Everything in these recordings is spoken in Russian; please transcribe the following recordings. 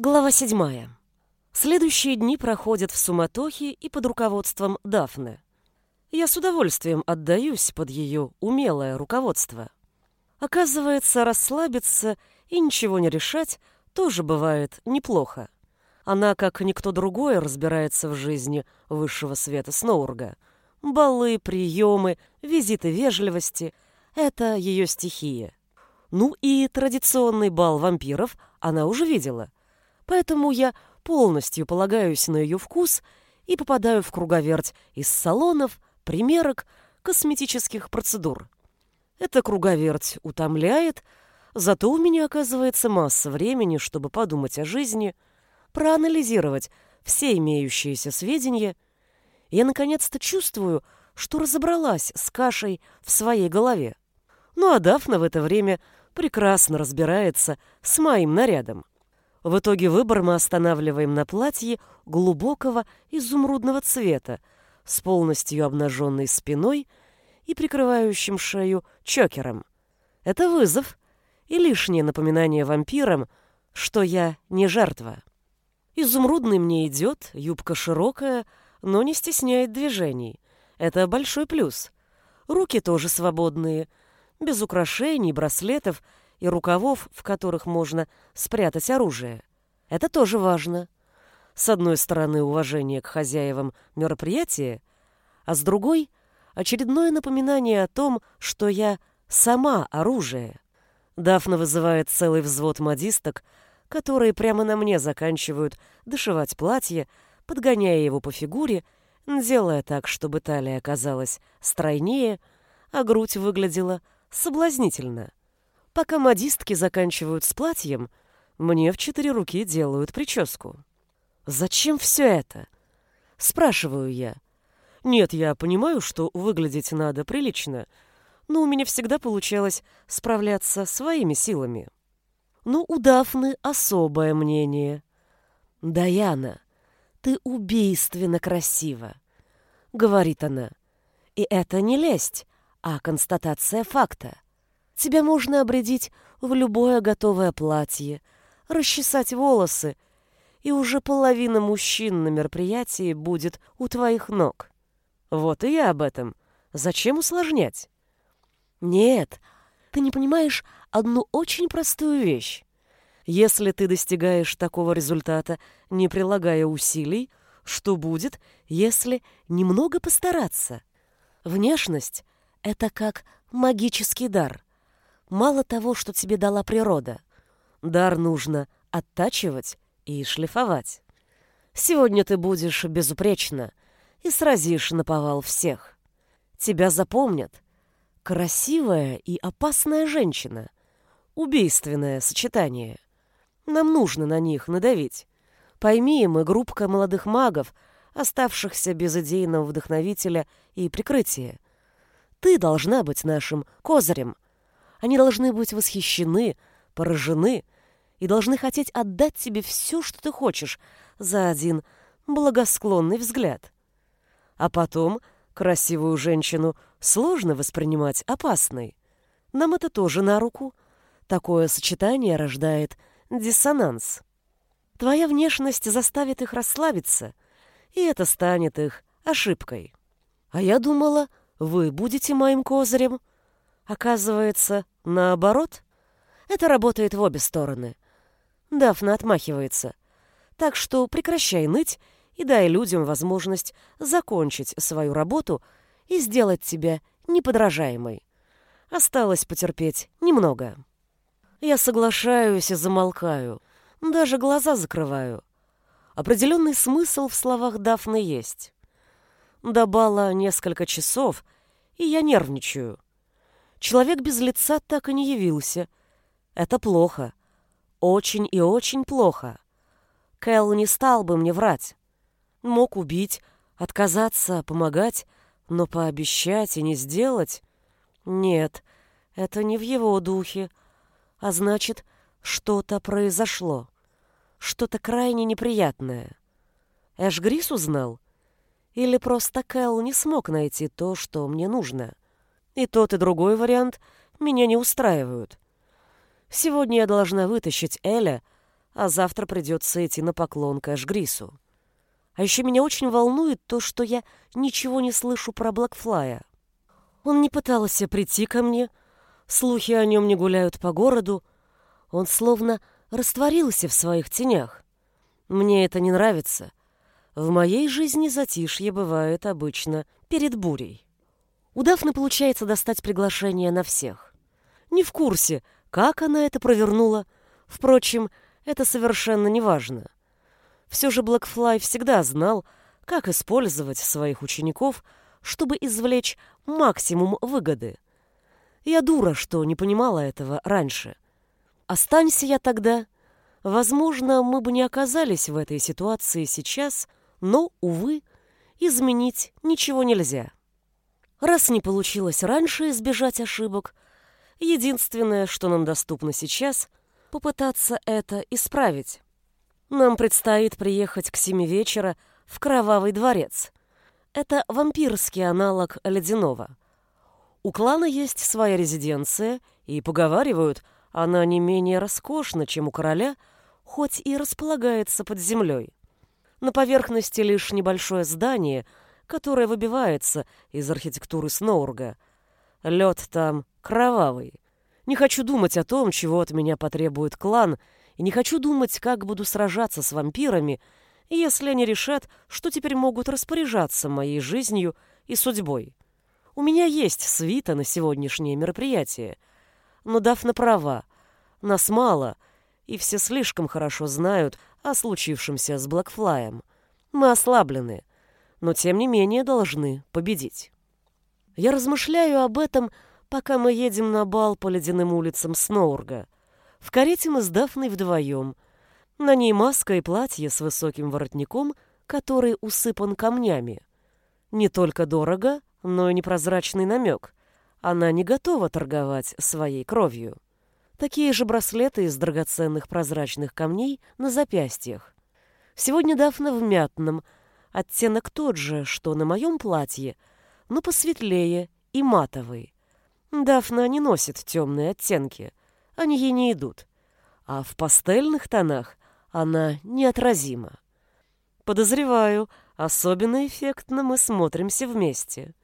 Глава седьмая. Следующие дни проходят в суматохе и под руководством Дафны. Я с удовольствием отдаюсь под ее умелое руководство. Оказывается, расслабиться и ничего не решать тоже бывает неплохо. Она, как никто другой, разбирается в жизни высшего света Сноурга. Балы, приемы, визиты вежливости — это ее стихия. Ну и традиционный бал вампиров она уже видела — Поэтому я полностью полагаюсь на ее вкус и попадаю в круговерть из салонов, примерок, косметических процедур. Эта круговерть утомляет, зато у меня оказывается масса времени, чтобы подумать о жизни, проанализировать все имеющиеся сведения. Я наконец-то чувствую, что разобралась с кашей в своей голове. Ну а Дафна в это время прекрасно разбирается с моим нарядом. В итоге выбор мы останавливаем на платье глубокого изумрудного цвета с полностью обнаженной спиной и прикрывающим шею чокером. Это вызов и лишнее напоминание вампирам, что я не жертва. Изумрудный мне идет, юбка широкая, но не стесняет движений. Это большой плюс. Руки тоже свободные, без украшений, браслетов и рукавов, в которых можно спрятать оружие. Это тоже важно. С одной стороны, уважение к хозяевам мероприятия, а с другой — очередное напоминание о том, что я сама оружие. Дафна вызывает целый взвод модисток, которые прямо на мне заканчивают дошивать платье, подгоняя его по фигуре, делая так, чтобы талия оказалась стройнее, а грудь выглядела соблазнительно. Пока модистки заканчивают с платьем, мне в четыре руки делают прическу. Зачем все это? Спрашиваю я. Нет, я понимаю, что выглядеть надо прилично, но у меня всегда получалось справляться своими силами. Ну, у Дафны особое мнение. «Даяна, ты убийственно красива», — говорит она. И это не лесть, а констатация факта. Тебя можно обредить в любое готовое платье, расчесать волосы, и уже половина мужчин на мероприятии будет у твоих ног. Вот и я об этом. Зачем усложнять? Нет, ты не понимаешь одну очень простую вещь. Если ты достигаешь такого результата, не прилагая усилий, что будет, если немного постараться? Внешность — это как магический дар — мало того, что тебе дала природа. Дар нужно оттачивать и шлифовать. Сегодня ты будешь безупречна и сразишь наповал всех. Тебя запомнят. Красивая и опасная женщина. Убийственное сочетание. Нам нужно на них надавить. Пойми, мы группка молодых магов, оставшихся без идейного вдохновителя и прикрытия. Ты должна быть нашим козырем — они должны быть восхищены, поражены и должны хотеть отдать тебе все, что ты хочешь, за один благосклонный взгляд. А потом красивую женщину сложно воспринимать опасной. Нам это тоже на руку. Такое сочетание рождает диссонанс. Твоя внешность заставит их расслабиться, и это станет их ошибкой. А я думала, вы будете моим козырем, Оказывается, наоборот. Это работает в обе стороны. Дафна отмахивается. Так что прекращай ныть и дай людям возможность закончить свою работу и сделать тебя неподражаемой. Осталось потерпеть немного. Я соглашаюсь и замолкаю. Даже глаза закрываю. Определенный смысл в словах Дафны есть. До бала несколько часов, и я нервничаю. Человек без лица так и не явился. Это плохо. Очень и очень плохо. Кэл не стал бы мне врать. Мог убить, отказаться, помогать, но пообещать и не сделать? Нет, это не в его духе. А значит, что-то произошло. Что-то крайне неприятное. Эш Грис узнал? Или просто Кэл не смог найти то, что мне нужно?» И тот, и другой вариант меня не устраивают. Сегодня я должна вытащить Эля, а завтра придется идти на поклон к Эшгрису. А еще меня очень волнует то, что я ничего не слышу про Блэкфлая. Он не пытался прийти ко мне, слухи о нем не гуляют по городу, он словно растворился в своих тенях. Мне это не нравится. В моей жизни затишье бывает обычно перед бурей. У Дафны получается достать приглашение на всех. Не в курсе, как она это провернула. Впрочем, это совершенно не важно. Все же Блэкфлай всегда знал, как использовать своих учеников, чтобы извлечь максимум выгоды. Я дура, что не понимала этого раньше. Останься я тогда, возможно, мы бы не оказались в этой ситуации сейчас, но, увы, изменить ничего нельзя. Раз не получилось раньше избежать ошибок, единственное, что нам доступно сейчас, попытаться это исправить. Нам предстоит приехать к семи вечера в Кровавый дворец. Это вампирский аналог Ледяного. У клана есть своя резиденция, и, поговаривают, она не менее роскошна, чем у короля, хоть и располагается под землей. На поверхности лишь небольшое здание, которое выбивается из архитектуры Сноурга. Лед там кровавый. Не хочу думать о том, чего от меня потребует клан, и не хочу думать, как буду сражаться с вампирами, если они решат, что теперь могут распоряжаться моей жизнью и судьбой. У меня есть свита на сегодняшнее мероприятие, но Дафна права, нас мало, и все слишком хорошо знают, о случившемся с Блэкфлаем. Мы ослаблены, но тем не менее должны победить. Я размышляю об этом, пока мы едем на бал по ледяным улицам Сноурга. В карете мы с Дафной вдвоем. На ней маска и платье с высоким воротником, который усыпан камнями. Не только дорого, но и непрозрачный намек. Она не готова торговать своей кровью. Такие же браслеты из драгоценных прозрачных камней на запястьях. Сегодня Дафна в мятном, оттенок тот же, что на моем платье, но посветлее и матовый. Дафна не носит темные оттенки, они ей не идут. А в пастельных тонах она неотразима. Подозреваю, особенно эффектно мы смотримся вместе.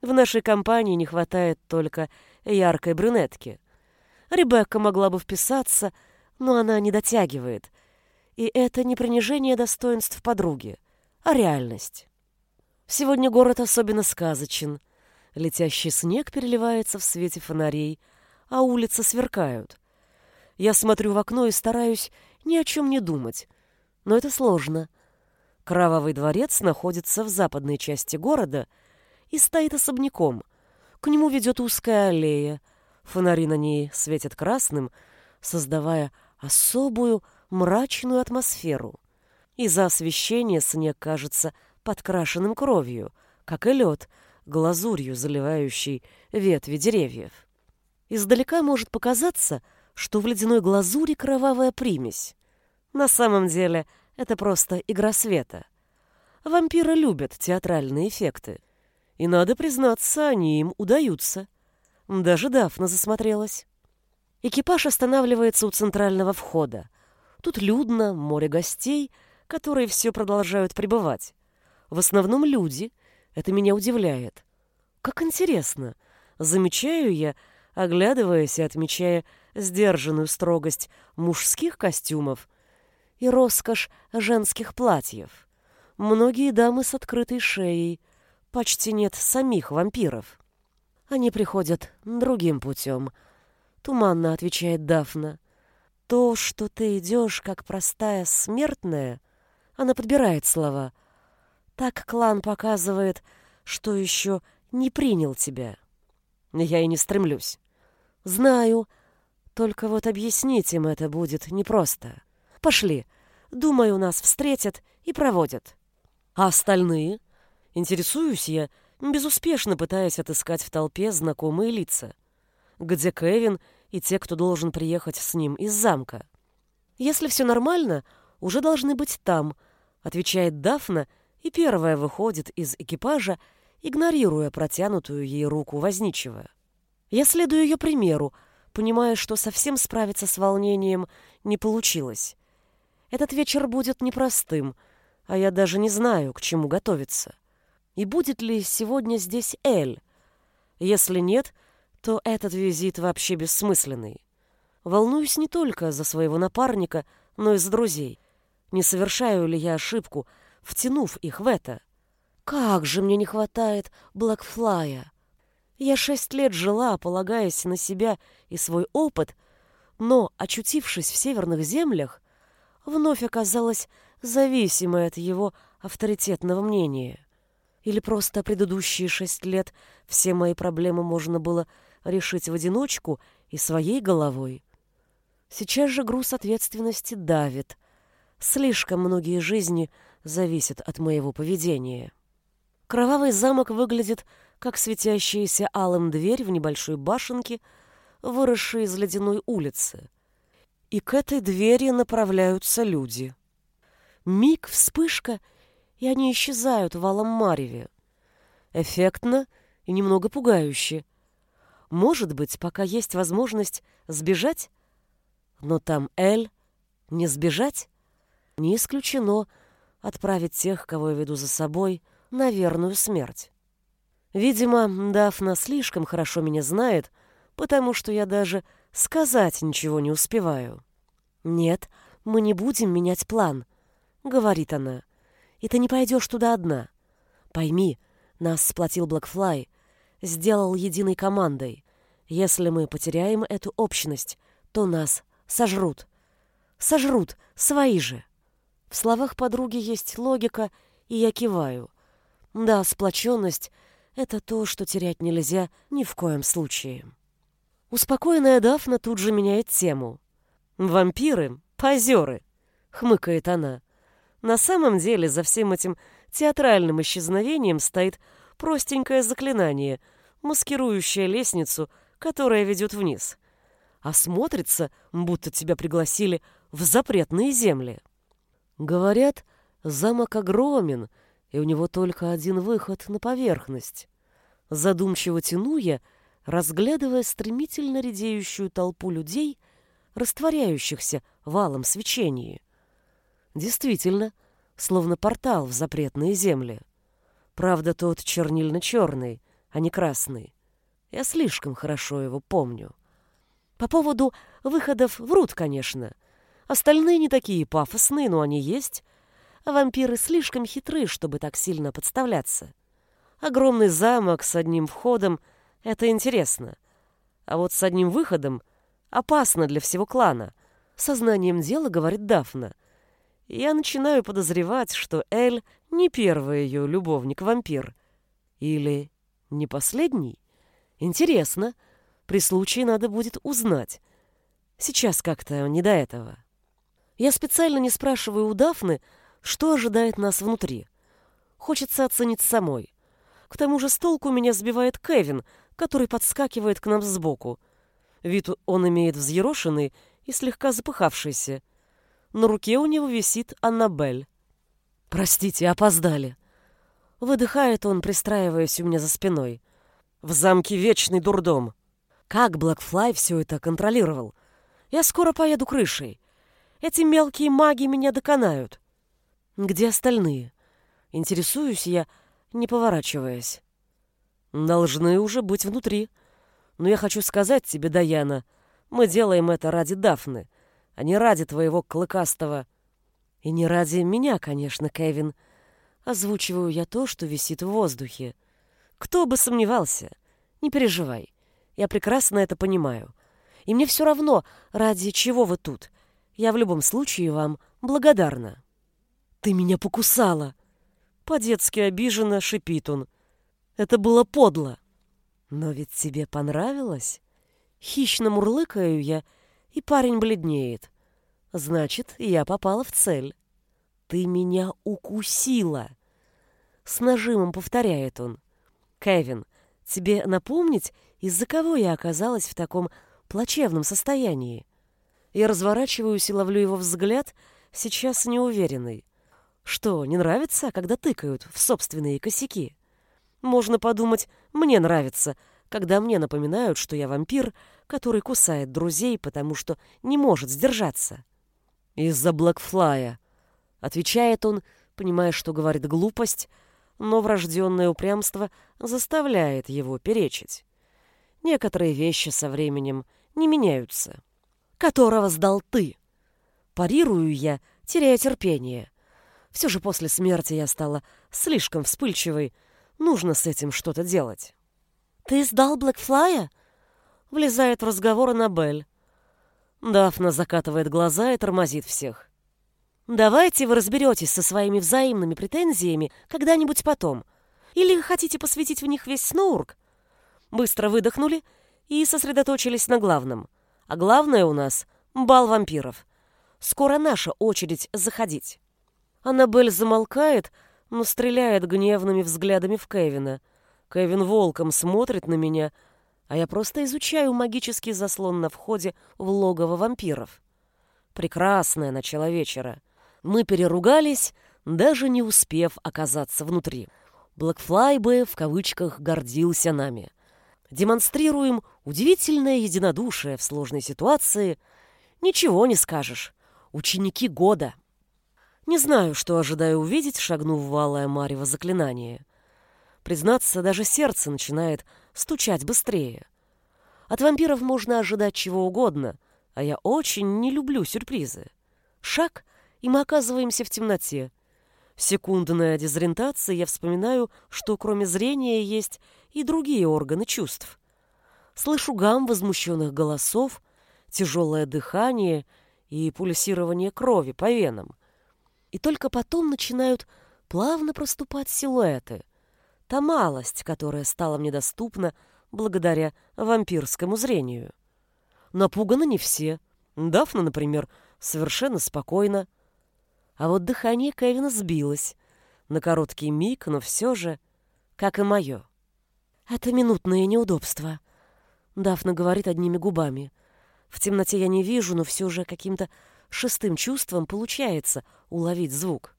В нашей компании не хватает только яркой брюнетки — Ребекка могла бы вписаться, но она не дотягивает. И это не принижение достоинств подруги, а реальность. Сегодня город особенно сказочен. Летящий снег переливается в свете фонарей, а улицы сверкают. Я смотрю в окно и стараюсь ни о чем не думать. Но это сложно. Кровавый дворец находится в западной части города и стоит особняком. К нему ведет узкая аллея, Фонари на ней светят красным, создавая особую мрачную атмосферу. Из-за освещения снег кажется подкрашенным кровью, как и лед, глазурью заливающий ветви деревьев. Издалека может показаться, что в ледяной глазури кровавая примесь. На самом деле это просто игра света. Вампиры любят театральные эффекты. И, надо признаться, они им удаются — даже Дафна засмотрелась. Экипаж останавливается у центрального входа. Тут людно, море гостей, которые все продолжают пребывать. В основном люди. Это меня удивляет. Как интересно. Замечаю я, оглядываясь и отмечая сдержанную строгость мужских костюмов и роскошь женских платьев. Многие дамы с открытой шеей. Почти нет самих вампиров. Они приходят другим путем. Туманно отвечает Дафна. То, что ты идешь, как простая смертная, она подбирает слова. Так клан показывает, что еще не принял тебя. Я и не стремлюсь. Знаю, только вот объяснить им это будет непросто. Пошли. Думаю, нас встретят и проводят. А остальные? Интересуюсь я, безуспешно пытаясь отыскать в толпе знакомые лица. Где Кевин и те, кто должен приехать с ним из замка? Если все нормально, уже должны быть там, отвечает Дафна и первая выходит из экипажа, игнорируя протянутую ей руку возничего. Я следую ее примеру, понимая, что совсем справиться с волнением не получилось. Этот вечер будет непростым, а я даже не знаю, к чему готовиться. И будет ли сегодня здесь Эль? Если нет, то этот визит вообще бессмысленный. Волнуюсь не только за своего напарника, но и за друзей. Не совершаю ли я ошибку, втянув их в это? Как же мне не хватает Блэкфлая! Я шесть лет жила, полагаясь на себя и свой опыт, но, очутившись в северных землях, вновь оказалась зависимой от его авторитетного мнения. Или просто предыдущие шесть лет все мои проблемы можно было решить в одиночку и своей головой. Сейчас же груз ответственности давит. Слишком многие жизни зависят от моего поведения. Кровавый замок выглядит как светящаяся алым дверь в небольшой башенке, выросшей из ледяной улицы. И к этой двери направляются люди. Миг, вспышка, и они исчезают в алом мареве. Эффектно и немного пугающе. Может быть, пока есть возможность сбежать? Но там Эль. Не сбежать? Не исключено отправить тех, кого я веду за собой, на верную смерть. Видимо, Дафна слишком хорошо меня знает, потому что я даже сказать ничего не успеваю. «Нет, мы не будем менять план», — говорит она. «И ты не пойдешь туда одна. Пойми, нас сплотил Блэкфлай, сделал единой командой. Если мы потеряем эту общность, то нас сожрут. Сожрут, свои же». В словах подруги есть логика, и я киваю. Да, сплоченность — это то, что терять нельзя ни в коем случае. Успокоенная Дафна тут же меняет тему. «Вампиры — позеры!» — хмыкает она. На самом деле за всем этим театральным исчезновением стоит простенькое заклинание, маскирующее лестницу, которая ведет вниз. А смотрится, будто тебя пригласили в запретные земли. Говорят, замок огромен — и у него только один выход на поверхность. Задумчиво тяну я, разглядывая стремительно редеющую толпу людей, растворяющихся валом свечении. Действительно, словно портал в запретные земли. Правда, тот чернильно-черный, а не красный. Я слишком хорошо его помню. По поводу выходов врут, конечно. Остальные не такие пафосные, но они есть — Вампиры слишком хитры, чтобы так сильно подставляться. Огромный замок с одним входом — это интересно. А вот с одним выходом опасно для всего клана. Сознанием дела говорит Дафна. Я начинаю подозревать, что Эль не первый ее любовник-вампир. Или не последний? Интересно. При случае надо будет узнать. Сейчас как-то не до этого. Я специально не спрашиваю у Дафны, что ожидает нас внутри. Хочется оценить самой. К тому же с толку меня сбивает Кевин, который подскакивает к нам сбоку. Вид он имеет взъерошенный и слегка запыхавшийся. На руке у него висит Аннабель. «Простите, опоздали». Выдыхает он, пристраиваясь у меня за спиной. «В замке вечный дурдом». Как Блэкфлай все это контролировал? Я скоро поеду крышей. Эти мелкие маги меня доконают. Где остальные? Интересуюсь я, не поворачиваясь. Должны уже быть внутри. Но я хочу сказать тебе, Даяна, мы делаем это ради Дафны, а не ради твоего клыкастого. И не ради меня, конечно, Кевин. Озвучиваю я то, что висит в воздухе. Кто бы сомневался. Не переживай. Я прекрасно это понимаю. И мне все равно, ради чего вы тут. Я в любом случае вам благодарна. «Ты меня покусала!» По-детски обиженно шипит он. «Это было подло!» «Но ведь тебе понравилось?» Хищно мурлыкаю я, и парень бледнеет. «Значит, я попала в цель». «Ты меня укусила!» С нажимом повторяет он. «Кевин, тебе напомнить, из-за кого я оказалась в таком плачевном состоянии?» Я разворачиваюсь и ловлю его взгляд, сейчас неуверенный. Что, не нравится, когда тыкают в собственные косяки? Можно подумать, мне нравится, когда мне напоминают, что я вампир, который кусает друзей, потому что не может сдержаться. Из-за Блэкфлая. Отвечает он, понимая, что говорит глупость, но врожденное упрямство заставляет его перечить. Некоторые вещи со временем не меняются. Которого сдал ты? Парирую я, теряя терпение. Все же после смерти я стала слишком вспыльчивой. Нужно с этим что-то делать. «Ты сдал Блэкфлая?» Влезает в разговор Аннабель. Дафна закатывает глаза и тормозит всех. «Давайте вы разберетесь со своими взаимными претензиями когда-нибудь потом. Или хотите посвятить в них весь Сноурк?» Быстро выдохнули и сосредоточились на главном. А главное у нас — бал вампиров. Скоро наша очередь заходить. Аннабель замолкает, но стреляет гневными взглядами в Кевина. Кевин волком смотрит на меня, а я просто изучаю магический заслон на входе в логово вампиров. Прекрасное начало вечера. Мы переругались, даже не успев оказаться внутри. Блэкфлай бы в кавычках гордился нами. Демонстрируем удивительное единодушие в сложной ситуации. Ничего не скажешь. Ученики года. Не знаю, что ожидаю увидеть, шагнув в валое марево заклинание. Признаться, даже сердце начинает стучать быстрее. От вампиров можно ожидать чего угодно, а я очень не люблю сюрпризы. Шаг, и мы оказываемся в темноте. Секундная дезориентация, я вспоминаю, что кроме зрения есть и другие органы чувств. Слышу гам возмущенных голосов, тяжелое дыхание и пульсирование крови по венам и только потом начинают плавно проступать силуэты. Та малость, которая стала мне доступна благодаря вампирскому зрению. Напуганы не все. Дафна, например, совершенно спокойно. А вот дыхание Кевина сбилось. На короткий миг, но все же, как и мое. Это минутное неудобство. Дафна говорит одними губами. В темноте я не вижу, но все же каким-то шестым чувством получается уловить звук.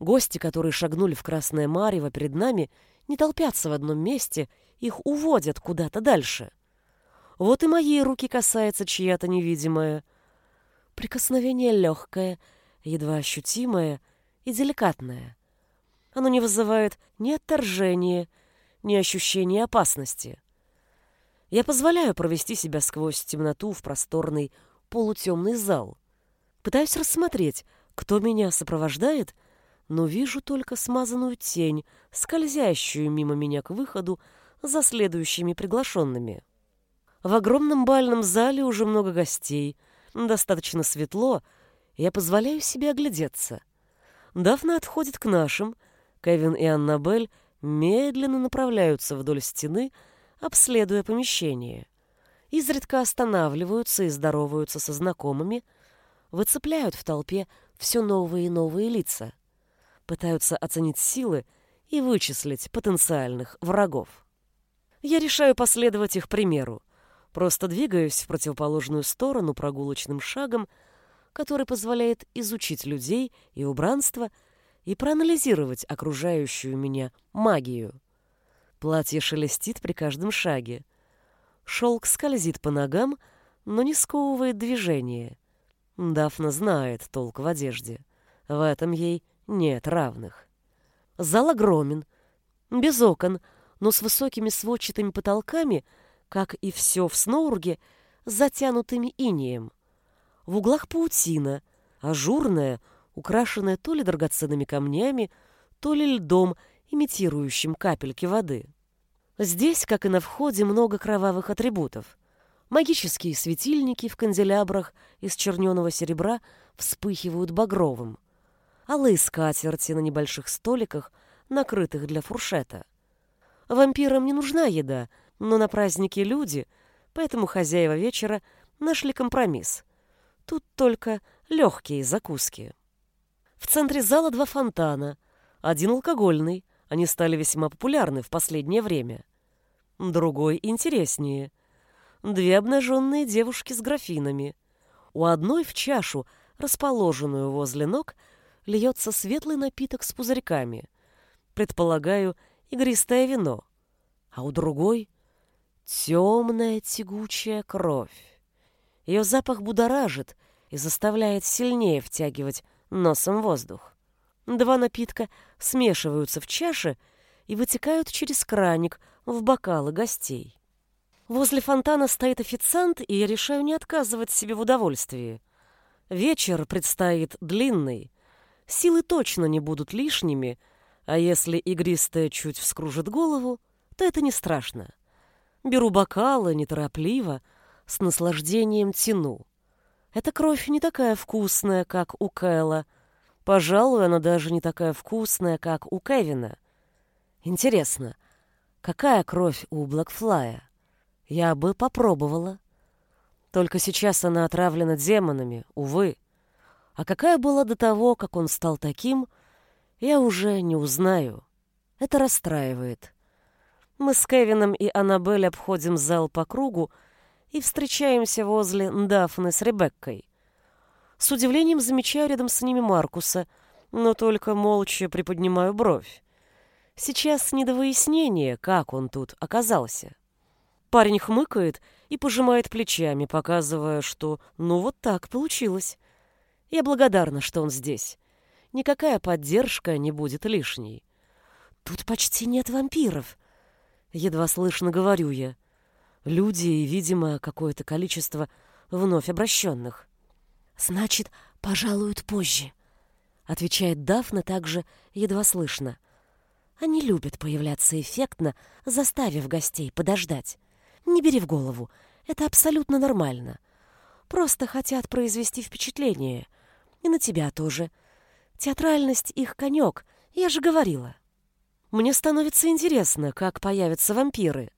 Гости, которые шагнули в Красное Марево перед нами, не толпятся в одном месте, их уводят куда-то дальше. Вот и моей руки касается чья-то невидимая. Прикосновение легкое, едва ощутимое и деликатное. Оно не вызывает ни отторжения, ни ощущения опасности. Я позволяю провести себя сквозь темноту в просторный полутемный зал. Пытаюсь рассмотреть, кто меня сопровождает, но вижу только смазанную тень, скользящую мимо меня к выходу за следующими приглашенными. В огромном бальном зале уже много гостей, достаточно светло, я позволяю себе оглядеться. Дафна отходит к нашим, Кевин и Аннабель медленно направляются вдоль стены, обследуя помещение. Изредка останавливаются и здороваются со знакомыми — выцепляют в толпе все новые и новые лица, пытаются оценить силы и вычислить потенциальных врагов. Я решаю последовать их примеру, просто двигаюсь в противоположную сторону прогулочным шагом, который позволяет изучить людей и убранство и проанализировать окружающую меня магию. Платье шелестит при каждом шаге. Шелк скользит по ногам, но не сковывает движение. Дафна знает толк в одежде. В этом ей нет равных. Зал огромен, без окон, но с высокими сводчатыми потолками, как и все в Сноурге, затянутыми инеем. В углах паутина, ажурная, украшенная то ли драгоценными камнями, то ли льдом, имитирующим капельки воды. Здесь, как и на входе, много кровавых атрибутов. Магические светильники в канделябрах из черненого серебра вспыхивают багровым. Алые скатерти на небольших столиках, накрытых для фуршета. Вампирам не нужна еда, но на празднике люди, поэтому хозяева вечера нашли компромисс. Тут только легкие закуски. В центре зала два фонтана. Один алкогольный, они стали весьма популярны в последнее время. Другой интереснее — две обнаженные девушки с графинами. У одной в чашу, расположенную возле ног, льется светлый напиток с пузырьками. Предполагаю, игристое вино. А у другой — темная тягучая кровь. Ее запах будоражит, и заставляет сильнее втягивать носом воздух. Два напитка смешиваются в чаше и вытекают через краник в бокалы гостей. Возле фонтана стоит официант, и я решаю не отказывать себе в удовольствии. Вечер предстоит длинный. Силы точно не будут лишними, а если игристая чуть вскружит голову, то это не страшно. Беру бокалы неторопливо, с наслаждением тяну. Эта кровь не такая вкусная, как у Кэла. Пожалуй, она даже не такая вкусная, как у Кевина. Интересно, какая кровь у Блэкфлая? Я бы попробовала. Только сейчас она отравлена демонами, увы. А какая была до того, как он стал таким, я уже не узнаю. Это расстраивает. Мы с Кевином и Аннабель обходим зал по кругу и встречаемся возле Дафны с Ребеккой. С удивлением замечаю рядом с ними Маркуса, но только молча приподнимаю бровь. Сейчас не до выяснения, как он тут оказался. Парень хмыкает и пожимает плечами, показывая, что ну вот так получилось. Я благодарна, что он здесь. Никакая поддержка не будет лишней. Тут почти нет вампиров. Едва слышно говорю я. Люди и, видимо, какое-то количество вновь обращенных. Значит, пожалуют позже, отвечает Дафна также едва слышно. Они любят появляться эффектно, заставив гостей подождать. Не бери в голову, это абсолютно нормально. Просто хотят произвести впечатление. И на тебя тоже. Театральность их конек, я же говорила. Мне становится интересно, как появятся вампиры.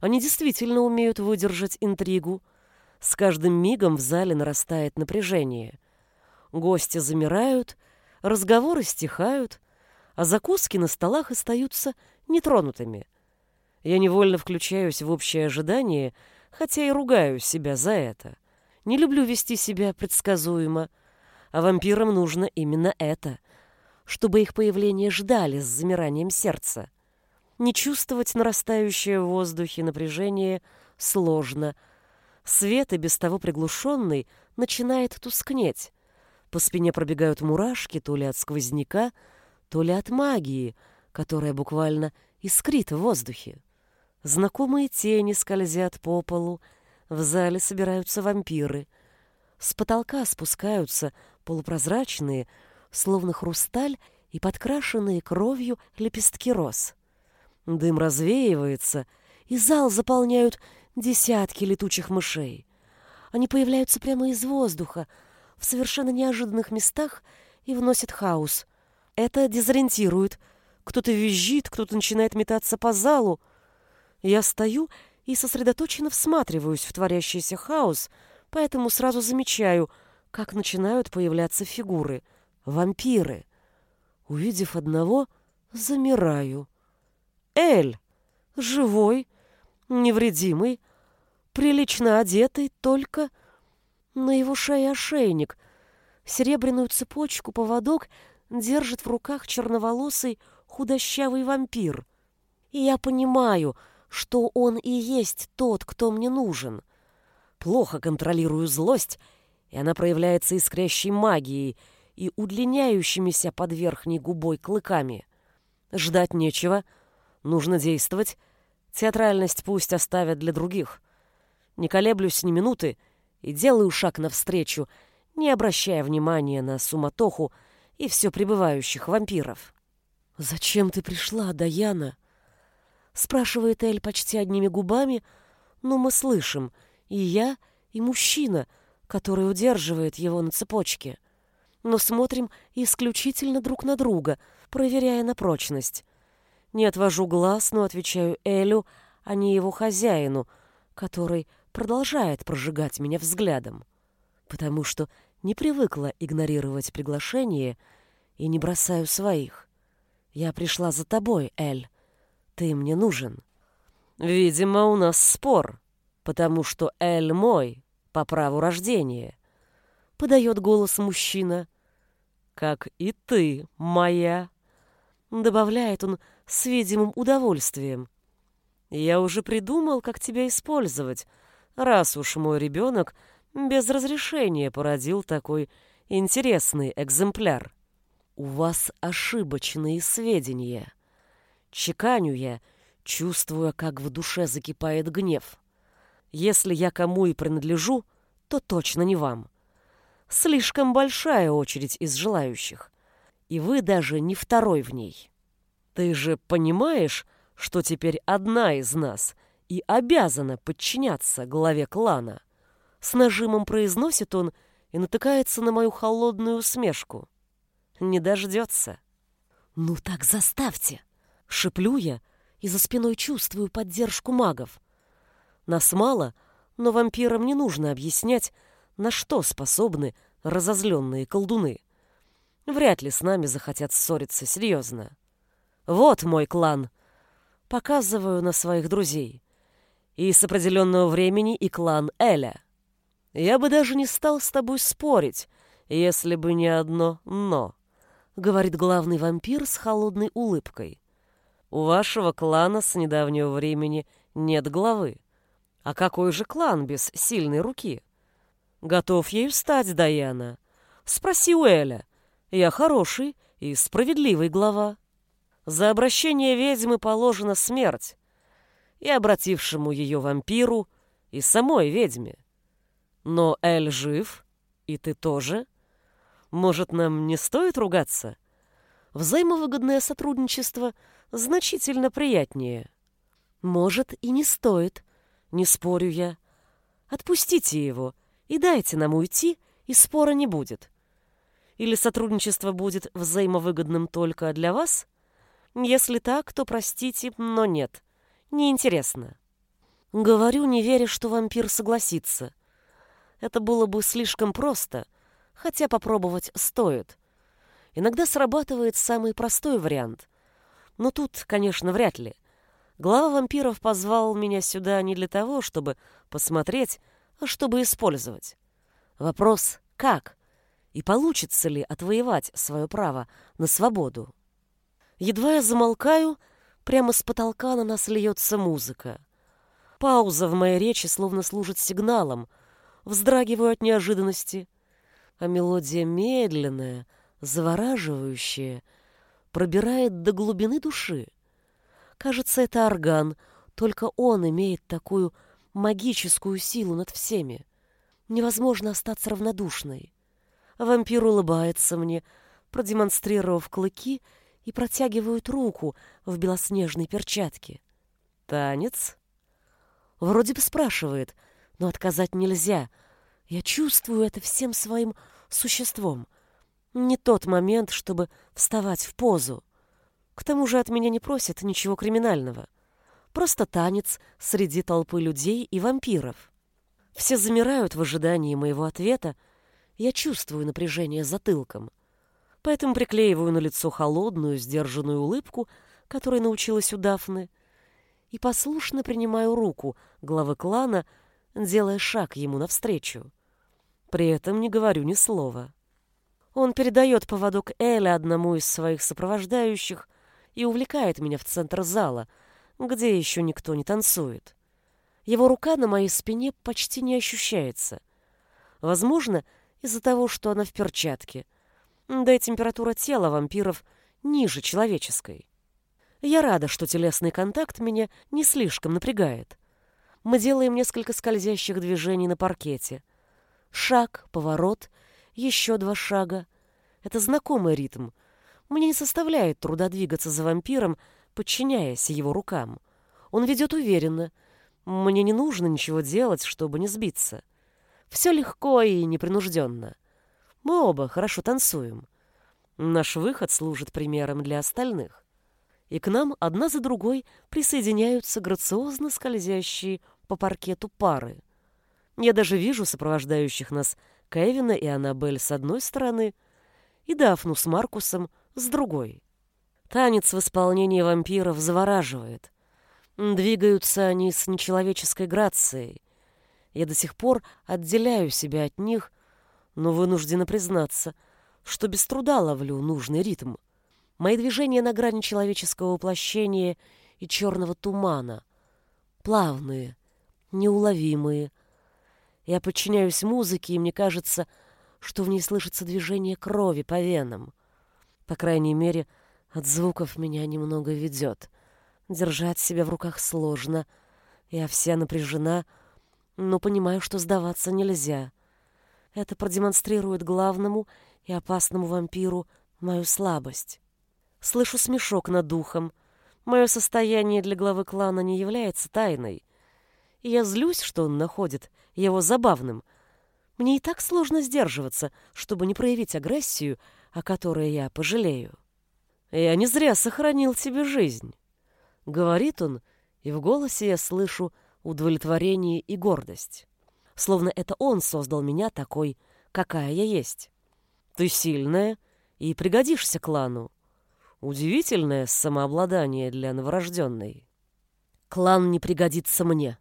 Они действительно умеют выдержать интригу. С каждым мигом в зале нарастает напряжение. Гости замирают, разговоры стихают, а закуски на столах остаются нетронутыми — я невольно включаюсь в общее ожидание, хотя и ругаю себя за это. Не люблю вести себя предсказуемо, а вампирам нужно именно это, чтобы их появление ждали с замиранием сердца. Не чувствовать нарастающее в воздухе напряжение сложно. Свет, и без того приглушенный, начинает тускнеть. По спине пробегают мурашки то ли от сквозняка, то ли от магии, которая буквально искрит в воздухе. Знакомые тени скользят по полу, в зале собираются вампиры. С потолка спускаются полупрозрачные, словно хрусталь и подкрашенные кровью лепестки роз. Дым развеивается, и зал заполняют десятки летучих мышей. Они появляются прямо из воздуха, в совершенно неожиданных местах и вносят хаос. Это дезориентирует. Кто-то визжит, кто-то начинает метаться по залу, я стою и сосредоточенно всматриваюсь в творящийся хаос, поэтому сразу замечаю, как начинают появляться фигуры. Вампиры. Увидев одного, замираю. Эль! Живой, невредимый, прилично одетый, только на его шее ошейник. Серебряную цепочку поводок держит в руках черноволосый худощавый вампир. И я понимаю — что он и есть тот, кто мне нужен. Плохо контролирую злость, и она проявляется искрящей магией и удлиняющимися под верхней губой клыками. Ждать нечего, нужно действовать. Театральность пусть оставят для других. Не колеблюсь ни минуты и делаю шаг навстречу, не обращая внимания на суматоху и все прибывающих вампиров. «Зачем ты пришла, Даяна?» спрашивает Эль почти одними губами, но мы слышим, и я, и мужчина, который удерживает его на цепочке. Но смотрим исключительно друг на друга, проверяя на прочность. Не отвожу глаз, но отвечаю Элю, а не его хозяину, который продолжает прожигать меня взглядом, потому что не привыкла игнорировать приглашение и не бросаю своих. Я пришла за тобой, Эль. Ты мне нужен. Видимо, у нас спор, потому что Эль мой по праву рождения. Подает голос мужчина. Как и ты, моя. Добавляет он с видимым удовольствием. Я уже придумал, как тебя использовать, раз уж мой ребенок без разрешения породил такой интересный экземпляр. У вас ошибочные сведения. Чеканю я, чувствуя, как в душе закипает гнев. Если я кому и принадлежу, то точно не вам. Слишком большая очередь из желающих, и вы даже не второй в ней. Ты же понимаешь, что теперь одна из нас и обязана подчиняться главе клана. С нажимом произносит он и натыкается на мою холодную усмешку. Не дождется. «Ну так заставьте!» — шеплю я и за спиной чувствую поддержку магов. Нас мало, но вампирам не нужно объяснять, на что способны разозленные колдуны. Вряд ли с нами захотят ссориться серьезно. Вот мой клан. Показываю на своих друзей. И с определенного времени и клан Эля. Я бы даже не стал с тобой спорить, если бы не одно «но», — говорит главный вампир с холодной улыбкой. У вашего клана с недавнего времени нет главы. А какой же клан без сильной руки? Готов ею стать, Даяна. Спроси у Эля. Я хороший и справедливый глава. За обращение ведьмы положена смерть. И обратившему ее вампиру, и самой ведьме. Но Эль жив, и ты тоже. Может, нам не стоит ругаться? Взаимовыгодное сотрудничество значительно приятнее. Может, и не стоит, не спорю я. Отпустите его и дайте нам уйти, и спора не будет. Или сотрудничество будет взаимовыгодным только для вас? Если так, то простите, но нет. Неинтересно. Говорю, не веря, что вампир согласится. Это было бы слишком просто, хотя попробовать стоит. Иногда срабатывает самый простой вариант. Но тут, конечно, вряд ли. Глава вампиров позвал меня сюда не для того, чтобы посмотреть, а чтобы использовать. Вопрос «как?» И получится ли отвоевать свое право на свободу. Едва я замолкаю, прямо с потолка на нас льется музыка. Пауза в моей речи словно служит сигналом, вздрагиваю от неожиданности, а мелодия медленная, завораживающая, пробирает до глубины души. Кажется, это орган, только он имеет такую магическую силу над всеми. Невозможно остаться равнодушной. Вампир улыбается мне, продемонстрировав клыки, и протягивает руку в белоснежной перчатке. «Танец?» Вроде бы спрашивает, но отказать нельзя. Я чувствую это всем своим существом. Не тот момент, чтобы вставать в позу. К тому же от меня не просят ничего криминального. Просто танец среди толпы людей и вампиров. Все замирают в ожидании моего ответа. Я чувствую напряжение затылком. Поэтому приклеиваю на лицо холодную, сдержанную улыбку, которой научилась у Дафны, и послушно принимаю руку главы клана, делая шаг ему навстречу. При этом не говорю ни слова. Он передает поводок Эля одному из своих сопровождающих и увлекает меня в центр зала — где еще никто не танцует. Его рука на моей спине почти не ощущается. Возможно, из-за того, что она в перчатке. Да и температура тела вампиров ниже человеческой. Я рада, что телесный контакт меня не слишком напрягает. Мы делаем несколько скользящих движений на паркете. Шаг, поворот, еще два шага. Это знакомый ритм. Мне не составляет труда двигаться за вампиром, подчиняясь его рукам. Он ведет уверенно. Мне не нужно ничего делать, чтобы не сбиться. Все легко и непринужденно. Мы оба хорошо танцуем. Наш выход служит примером для остальных. И к нам одна за другой присоединяются грациозно скользящие по паркету пары. Я даже вижу сопровождающих нас Кевина и Аннабель с одной стороны и Дафну с Маркусом с другой. Танец в исполнении вампиров завораживает. Двигаются они с нечеловеческой грацией. Я до сих пор отделяю себя от них, но вынуждена признаться, что без труда ловлю нужный ритм. Мои движения на грани человеческого воплощения и черного тумана. Плавные, неуловимые. Я подчиняюсь музыке, и мне кажется, что в ней слышится движение крови по венам. По крайней мере, от звуков меня немного ведет. Держать себя в руках сложно. Я вся напряжена, но понимаю, что сдаваться нельзя. Это продемонстрирует главному и опасному вампиру мою слабость. Слышу смешок над духом. Мое состояние для главы клана не является тайной. И я злюсь, что он находит его забавным. Мне и так сложно сдерживаться, чтобы не проявить агрессию, о которой я пожалею. «Я не зря сохранил тебе жизнь», — говорит он, и в голосе я слышу удовлетворение и гордость. Словно это он создал меня такой, какая я есть. Ты сильная и пригодишься клану. Удивительное самообладание для новорожденной. Клан не пригодится мне.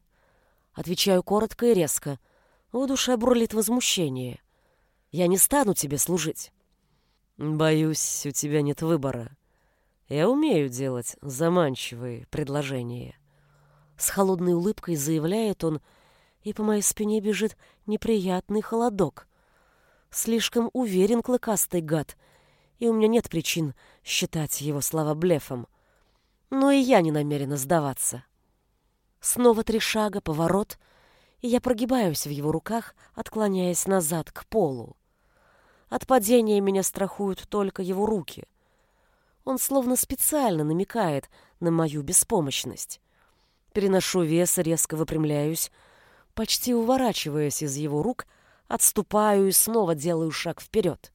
Отвечаю коротко и резко. В душе бурлит возмущение. Я не стану тебе служить. Боюсь, у тебя нет выбора. Я умею делать заманчивые предложения. С холодной улыбкой заявляет он, и по моей спине бежит неприятный холодок. Слишком уверен клыкастый гад — и у меня нет причин считать его слова блефом. Но и я не намерена сдаваться. Снова три шага, поворот, и я прогибаюсь в его руках, отклоняясь назад к полу. От падения меня страхуют только его руки. Он словно специально намекает на мою беспомощность. Переношу вес, резко выпрямляюсь, почти уворачиваясь из его рук, отступаю и снова делаю шаг вперед.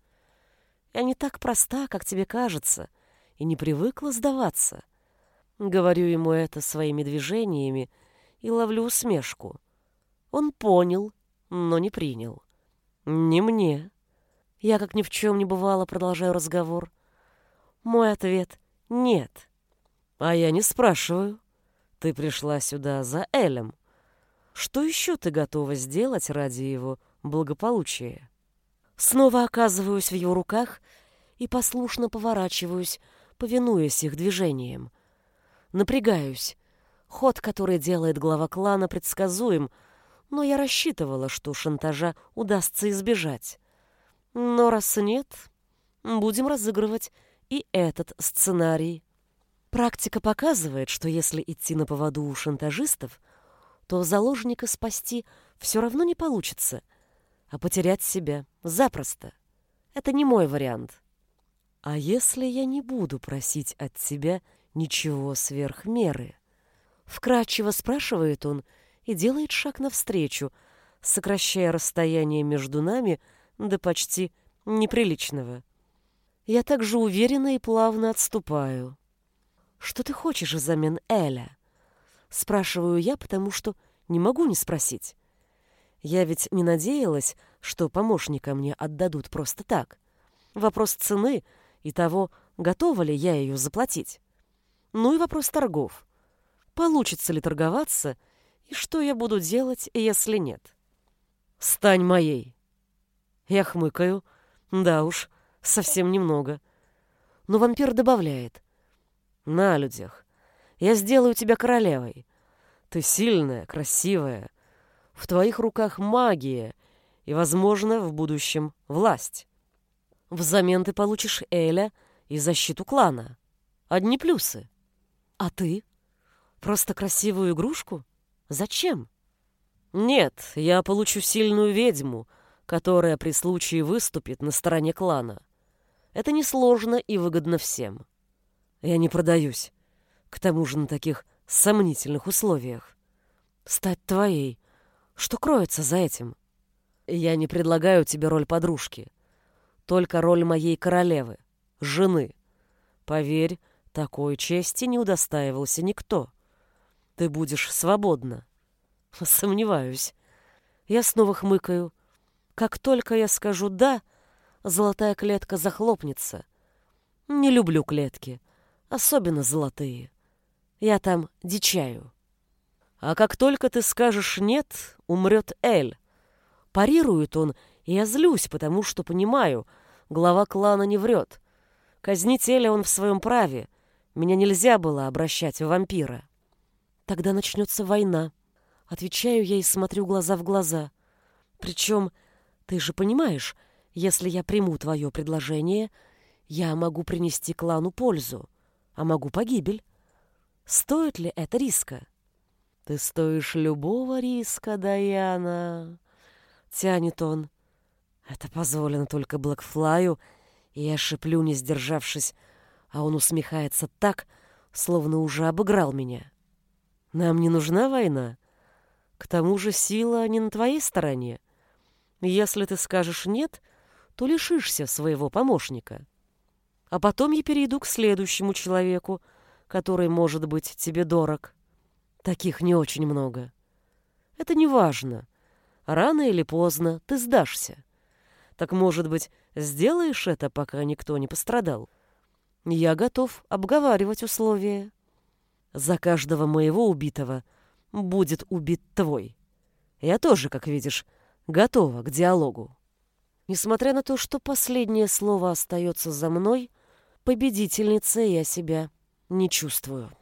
Я не так проста, как тебе кажется, и не привыкла сдаваться. Говорю ему это своими движениями и ловлю усмешку. Он понял, но не принял. Не мне. Я, как ни в чем не бывало, продолжаю разговор. Мой ответ — нет. А я не спрашиваю. Ты пришла сюда за Элем. Что еще ты готова сделать ради его благополучия? Снова оказываюсь в его руках и послушно поворачиваюсь, повинуясь их движениям. Напрягаюсь. Ход, который делает глава клана, предсказуем, но я рассчитывала, что шантажа удастся избежать. Но раз нет, будем разыгрывать и этот сценарий. Практика показывает, что если идти на поводу у шантажистов, то заложника спасти все равно не получится — а потерять себя запросто. Это не мой вариант. А если я не буду просить от тебя ничего сверх меры? Вкратчиво спрашивает он и делает шаг навстречу, сокращая расстояние между нами до почти неприличного. Я также уверенно и плавно отступаю. «Что ты хочешь взамен Эля?» Спрашиваю я, потому что не могу не спросить. Я ведь не надеялась, что помощника мне отдадут просто так. Вопрос цены и того, готова ли я ее заплатить. Ну и вопрос торгов. Получится ли торговаться, и что я буду делать, если нет? Стань моей. Я хмыкаю. Да уж, совсем немного. Но вампир добавляет. На людях. Я сделаю тебя королевой. Ты сильная, красивая, в твоих руках магия и, возможно, в будущем власть. Взамен ты получишь Эля и защиту клана. Одни плюсы. А ты? Просто красивую игрушку? Зачем? Нет, я получу сильную ведьму, которая при случае выступит на стороне клана. Это несложно и выгодно всем. Я не продаюсь. К тому же на таких сомнительных условиях. Стать твоей что кроется за этим? Я не предлагаю тебе роль подружки. Только роль моей королевы, жены. Поверь, такой чести не удостаивался никто. Ты будешь свободна. Сомневаюсь. Я снова хмыкаю. Как только я скажу «да», золотая клетка захлопнется. Не люблю клетки, особенно золотые. Я там дичаю. А как только ты скажешь «нет», умрет Эль. Парирует он, и я злюсь, потому что понимаю, глава клана не врет. Казнить Эля он в своем праве. Меня нельзя было обращать в вампира. Тогда начнется война. Отвечаю я и смотрю глаза в глаза. Причем, ты же понимаешь, если я приму твое предложение, я могу принести клану пользу, а могу погибель. Стоит ли это риска? Ты стоишь любого риска, Даяна. Тянет он. Это позволено только Блэкфлаю, и я шиплю, не сдержавшись, а он усмехается так, словно уже обыграл меня. Нам не нужна война. К тому же сила не на твоей стороне. Если ты скажешь «нет», то лишишься своего помощника. А потом я перейду к следующему человеку, который может быть тебе дорог. Таких не очень много. Это не важно. Рано или поздно ты сдашься. Так, может быть, сделаешь это, пока никто не пострадал? Я готов обговаривать условия. За каждого моего убитого будет убит твой. Я тоже, как видишь, готова к диалогу. Несмотря на то, что последнее слово остается за мной, победительницей я себя не чувствую.